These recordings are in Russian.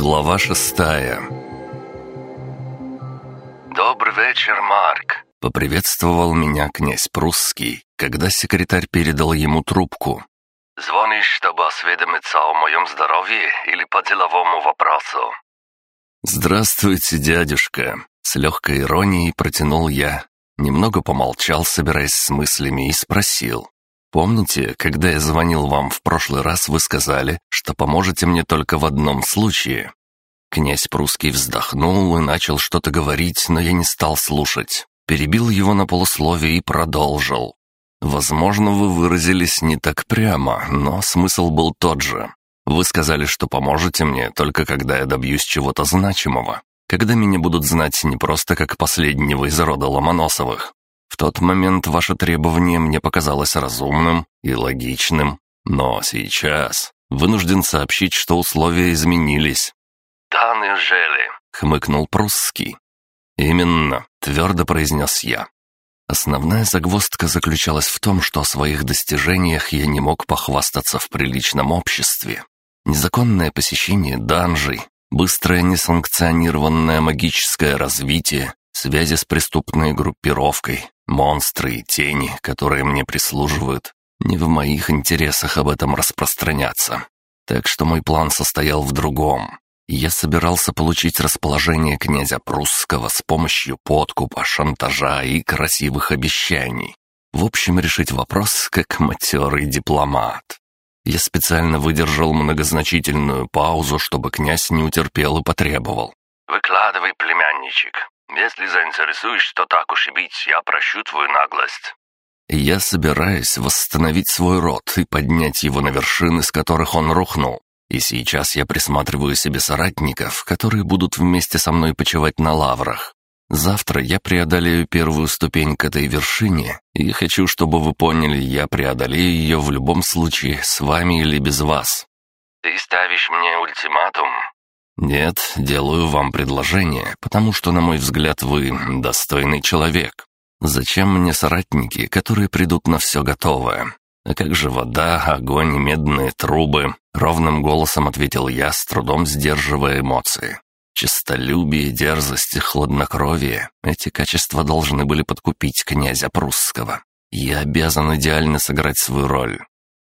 Глава шестая «Добрый вечер, Марк!» — поприветствовал меня князь Прусский, когда секретарь передал ему трубку. «Звонишь, чтобы осведомиться о моем здоровье или по деловому вопросу?» «Здравствуйте, дядюшка!» — с легкой иронией протянул я. Немного помолчал, собираясь с мыслями, и спросил. Помните, когда я звонил вам в прошлый раз, вы сказали, что поможете мне только в одном случае?» Князь Прусский вздохнул и начал что-то говорить, но я не стал слушать. Перебил его на полусловие и продолжил. «Возможно, вы выразились не так прямо, но смысл был тот же. Вы сказали, что поможете мне, только когда я добьюсь чего-то значимого. Когда меня будут знать не просто как последнего из рода Ломоносовых, в тот момент ваше требование мне показалось разумным и логичным, но сейчас вынужден сообщить, что условия изменились». «Да, неужели?» — хмыкнул Прусский. «Именно», — твердо произнес я. Основная загвоздка заключалась в том, что о своих достижениях я не мог похвастаться в приличном обществе. Незаконное посещение данжей, быстрое несанкционированное магическое развитие, связи с преступной группировкой, монстры и тени, которые мне прислуживают. Не в моих интересах об этом распространяться. Так что мой план состоял в другом. Я собирался получить расположение князя Прусского с помощью подкупа, шантажа и красивых обещаний. В общем, решить вопрос как матерый дипломат. Я специально выдержал многозначительную паузу, чтобы князь не утерпел и потребовал. «Выкладывай, племянничек. Если заинтересуешь, то так уж и быть, я прощу твою наглость». Я собираюсь восстановить свой род и поднять его на вершины, с которых он рухнул. И сейчас я присматриваю себе соратников, которые будут вместе со мной почивать на лаврах. Завтра я преодолею первую ступень к этой вершине, и хочу, чтобы вы поняли, я преодолею ее в любом случае, с вами или без вас». «Ты ставишь мне ультиматум?» «Нет, делаю вам предложение, потому что, на мой взгляд, вы достойный человек. Зачем мне соратники, которые придут на все готовое? А как же вода, огонь медные трубы?» Ровным голосом ответил я, с трудом сдерживая эмоции. Честолюбие, дерзость и хладнокровие — эти качества должны были подкупить князя прусского. Я обязан идеально сыграть свою роль.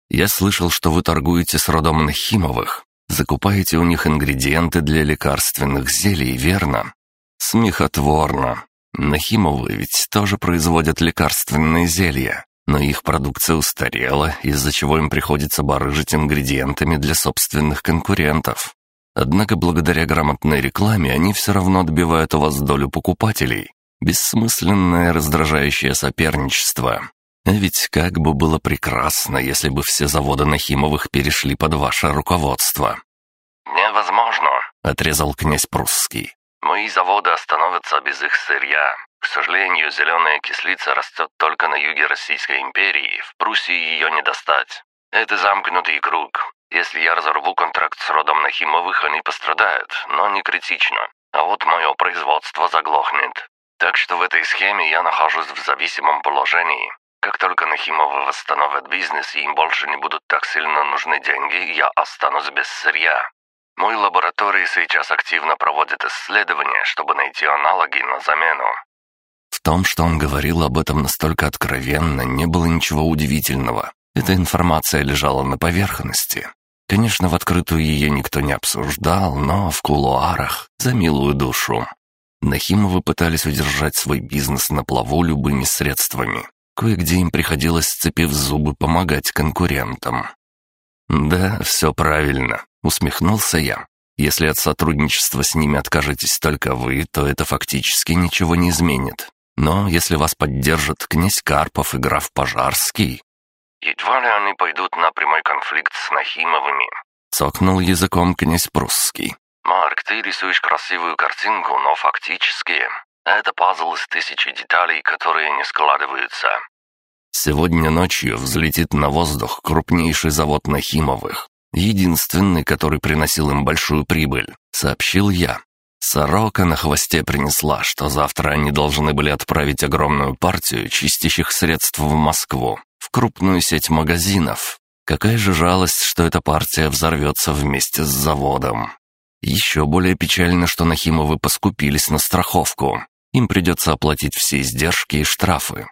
Я слышал, что вы торгуете с родом Нахимовых. Закупаете у них ингредиенты для лекарственных зелий, верно? Смехотворно. Нахимовы ведь тоже производят лекарственные зелья, но их продукция устарела, из-за чего им приходится барыжить ингредиентами для собственных конкурентов. Однако благодаря грамотной рекламе они все равно отбивают у вас долю покупателей. Бессмысленное раздражающее соперничество. А ведь как бы было прекрасно, если бы все заводы Нахимовых перешли под ваше руководство. «Невозможно», — отрезал князь Прусский. «Мои заводы остановятся без их сырья. К сожалению, зеленая кислица растет только на юге Российской империи, в Пруссии ее не достать. Это замкнутый круг. Если я разорву контракт с родом Нахимовых, они пострадают, но не критично. А вот мое производство заглохнет. Так что в этой схеме я нахожусь в зависимом положении. Как только Нахимовы восстановят бизнес и им больше не будут так сильно нужны деньги, я останусь без сырья. Мой лаборатории сейчас активно проводят исследования, чтобы найти аналоги на замену. В том, что он говорил об этом настолько откровенно, не было ничего удивительного. Эта информация лежала на поверхности. Конечно, в открытую ее никто не обсуждал, но в кулуарах, за милую душу. Нахимовы пытались удержать свой бизнес на плаву любыми средствами. Кое-где им приходилось, сцепив зубы, помогать конкурентам. «Да, все правильно», — усмехнулся я. «Если от сотрудничества с ними откажетесь только вы, то это фактически ничего не изменит. Но если вас поддержат князь Карпов и граф Пожарский, Едва ли они пойдут на прямой конфликт с Нахимовыми. Цокнул языком князь Прусский. Марк, ты рисуешь красивую картинку, но фактически это пазл из тысячи деталей, которые не складываются. Сегодня ночью взлетит на воздух крупнейший завод Нахимовых. Единственный, который приносил им большую прибыль, сообщил я. Сорока на хвосте принесла, что завтра они должны были отправить огромную партию чистящих средств в Москву в крупную сеть магазинов. Какая же жалость, что эта партия взорвется вместе с заводом. Еще более печально, что Нахимовы поскупились на страховку. Им придется оплатить все издержки и штрафы.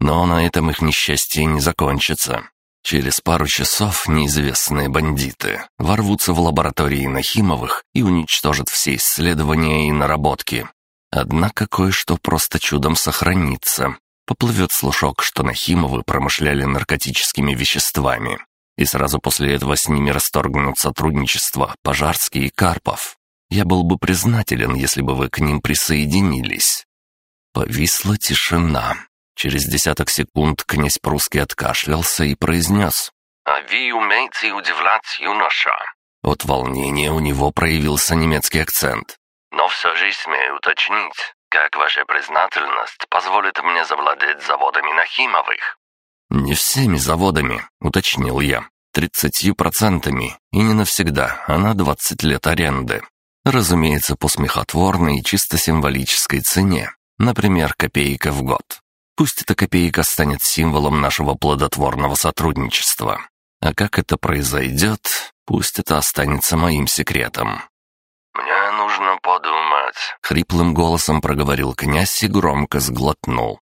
Но на этом их несчастье не закончится. Через пару часов неизвестные бандиты ворвутся в лаборатории Нахимовых и уничтожат все исследования и наработки. Однако кое-что просто чудом сохранится. Поплывет слушок, что Нахимовы промышляли наркотическими веществами. И сразу после этого с ними расторгнут сотрудничество Пожарский и Карпов. Я был бы признателен, если бы вы к ним присоединились. Повисла тишина. Через десяток секунд князь Прусский откашлялся и произнес. «А вы умеете удивлять, юноша?» От волнения у него проявился немецкий акцент. «Но все же смею уточнить, как ваша признательность позволит мне завладеть заводами Нахимовых?» «Не всеми заводами», — уточнил я. «Тридцатью процентами, и не навсегда, а на двадцать лет аренды. Разумеется, по смехотворной и чисто символической цене, например, копейка в год. Пусть эта копейка станет символом нашего плодотворного сотрудничества. А как это произойдет, пусть это останется моим секретом. «Мне нужно подумать», — хриплым голосом проговорил князь и громко сглотнул.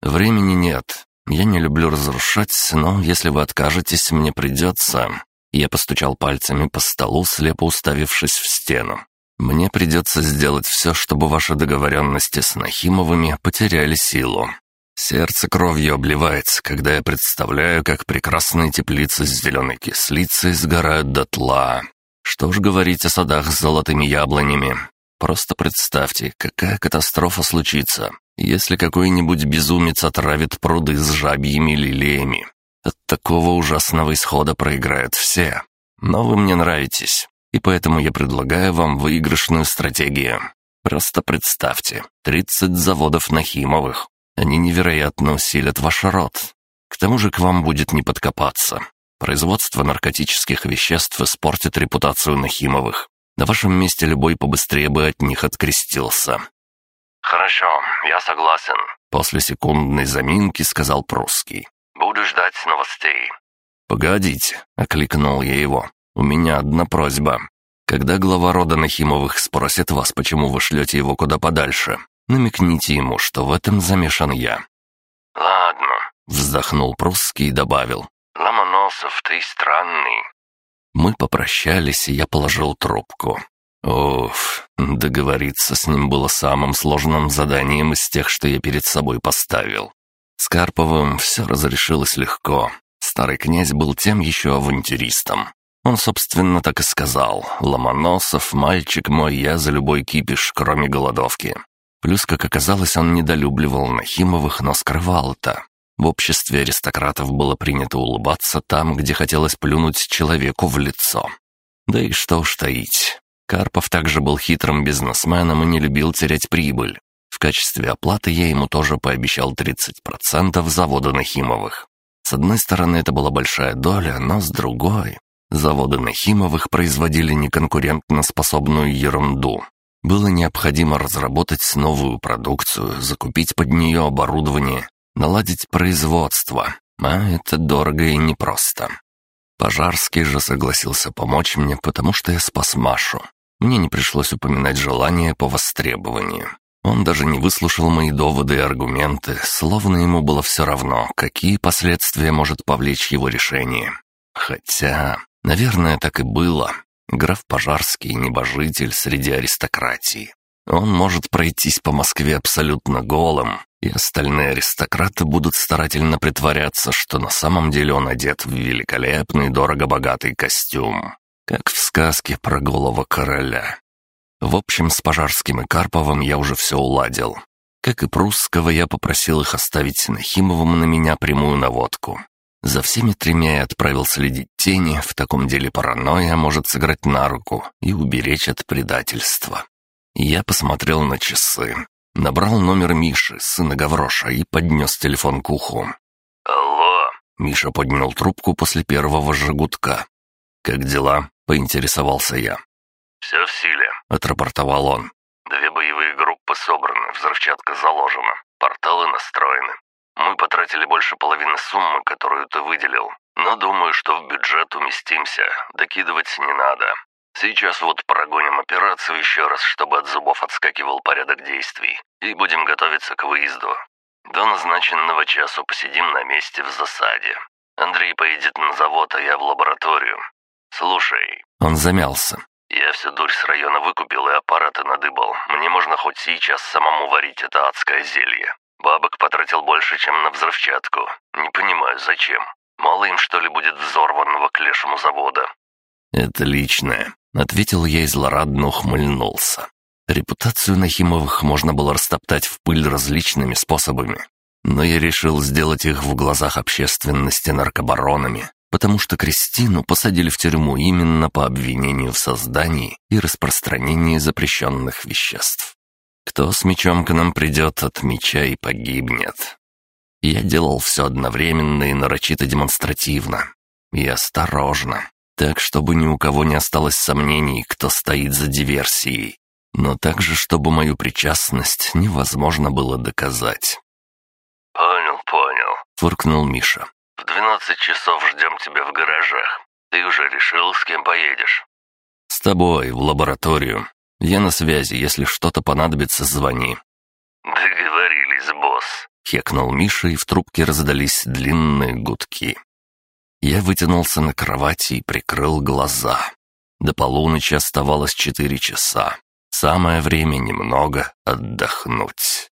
«Времени нет. Я не люблю разрушать, но если вы откажетесь, мне придется...» Я постучал пальцами по столу, слепо уставившись в стену. «Мне придется сделать все, чтобы ваши договоренности с Нахимовыми потеряли силу. Сердце кровью обливается, когда я представляю, как прекрасные теплицы с зеленой кислицей сгорают дотла. Что ж говорить о садах с золотыми яблонями. Просто представьте, какая катастрофа случится, если какой-нибудь безумец отравит пруды с жабьими лилиями. От такого ужасного исхода проиграют все. Но вы мне нравитесь, и поэтому я предлагаю вам выигрышную стратегию. Просто представьте, 30 заводов Нахимовых, они невероятно усилят ваш род. К тому же к вам будет не подкопаться. Производство наркотических веществ испортит репутацию Нахимовых. На вашем месте любой побыстрее бы от них открестился». «Хорошо, я согласен», — после секундной заминки сказал Прусский. «Буду ждать новостей». «Погодите», — окликнул я его. «У меня одна просьба. Когда глава рода Нахимовых спросит вас, почему вы шлете его куда подальше, Намекните ему, что в этом замешан я». «Ладно», — вздохнул прусский и добавил. «Ломоносов, ты странный». Мы попрощались, и я положил трубку. Уф, договориться с ним было самым сложным заданием из тех, что я перед собой поставил. С Карповым все разрешилось легко. Старый князь был тем еще авантюристом. Он, собственно, так и сказал. «Ломоносов, мальчик мой, я за любой кипиш, кроме голодовки. Плюс, как оказалось, он недолюбливал Нахимовых, но скрывал это. В обществе аристократов было принято улыбаться там, где хотелось плюнуть человеку в лицо. Да и что уж таить. Карпов также был хитрым бизнесменом и не любил терять прибыль. В качестве оплаты я ему тоже пообещал 30% завода Нахимовых. С одной стороны, это была большая доля, но с другой... Заводы Нахимовых производили неконкурентно способную ерунду, было необходимо разработать новую продукцию, закупить под нее оборудование, наладить производство, а это дорого и непросто. Пожарский же согласился помочь мне, потому что я спас Машу. Мне не пришлось упоминать желание по востребованию. Он даже не выслушал мои доводы и аргументы, словно ему было все равно, какие последствия может повлечь его решение. Хотя, наверное, так и было. Граф Пожарский — небожитель среди аристократии. Он может пройтись по Москве абсолютно голым, и остальные аристократы будут старательно притворяться, что на самом деле он одет в великолепный, дорого-богатый костюм, как в сказке про голого короля. В общем, с Пожарским и Карповым я уже все уладил. Как и Прусского, я попросил их оставить Нахимовым на меня прямую наводку. За всеми тремя я отправил следить тени, в таком деле паранойя может сыграть на руку и уберечь от предательства. Я посмотрел на часы, набрал номер Миши, сына Гавроша, и поднес телефон к уху. «Алло!» Миша поднял трубку после первого же «Как дела?» — поинтересовался я. «Все в силе», — отрапортовал он. «Две боевые группы собраны, взрывчатка заложена, порталы настроены. Мы потратили больше половины суммы, которую ты выделил, но думаю, что в бюджет уместимся, докидывать не надо. Сейчас вот прогоним операцию еще раз, чтобы от зубов отскакивал порядок действий, и будем готовиться к выезду. До назначенного часу посидим на месте в засаде. Андрей поедет на завод, а я в лабораторию. Слушай...» Он замялся. «Я всю дурь с района выкупил и аппараты надыбал. Мне можно хоть сейчас самому варить это адское зелье. Бабок потратил больше, чем на взрывчатку. Не понимаю, зачем. Мало им, что ли, будет взорванного к лешему завода?» «Это личное», — ответил я и злорадно ухмыльнулся. Репутацию Нахимовых можно было растоптать в пыль различными способами. Но я решил сделать их в глазах общественности наркобаронами, потому что Кристину посадили в тюрьму именно по обвинению в создании и распространении запрещенных веществ. Кто с мечом к нам придет, от меча и погибнет. Я делал все одновременно и нарочито демонстративно. И осторожно, так, чтобы ни у кого не осталось сомнений, кто стоит за диверсией. Но также, чтобы мою причастность невозможно было доказать. «Понял, понял», — фыркнул Миша. «В двенадцать часов ждем тебя в гаражах. Ты уже решил, с кем поедешь?» «С тобой, в лабораторию. Я на связи, если что-то понадобится, звони». «Договорились, босс», — хекнул Миша, и в трубке раздались длинные гудки. Я вытянулся на кровати и прикрыл глаза. До полуночи оставалось четыре часа. Самое время немного отдохнуть.